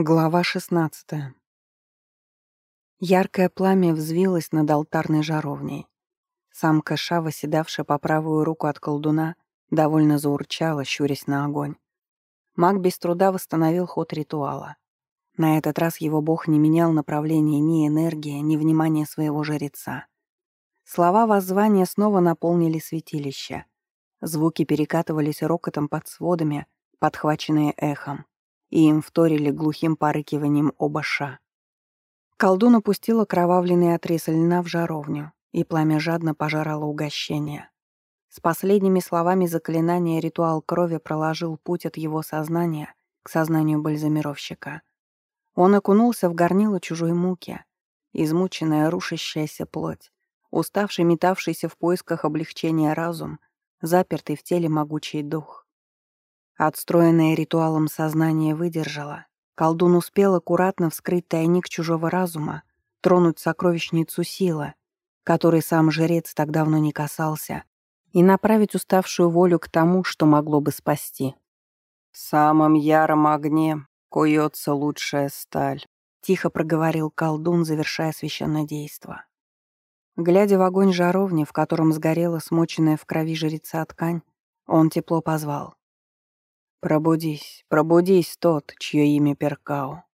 Глава 16. Яркое пламя взвилось над алтарной жаровней. Самка Ша, восседавшая по правую руку от колдуна, довольно заурчала, щурясь на огонь. Маг без труда восстановил ход ритуала. На этот раз его бог не менял направление ни энергии, ни внимания своего жреца. Слова воззвания снова наполнили святилище. Звуки перекатывались рокотом под сводами, подхваченные эхом и им вторили глухим порыкиванием оба ша. Колдун опустил окровавленный отрез льна в жаровню, и пламя жадно пожирало угощение. С последними словами заклинания ритуал крови проложил путь от его сознания к сознанию бальзамировщика. Он окунулся в горнило чужой муки, измученная рушащаяся плоть, уставший метавшийся в поисках облегчения разум, запертый в теле могучий дух. Отстроенное ритуалом сознание выдержало. Колдун успел аккуратно вскрыть тайник чужого разума, тронуть сокровищницу силы, которой сам жрец так давно не касался, и направить уставшую волю к тому, что могло бы спасти. «В самом яром огне куется лучшая сталь», — тихо проговорил колдун, завершая священное действо. Глядя в огонь жаровни, в котором сгорела смоченная в крови жреца ткань, он тепло позвал. Пробудись, пробудись тот, чье имя Перкао.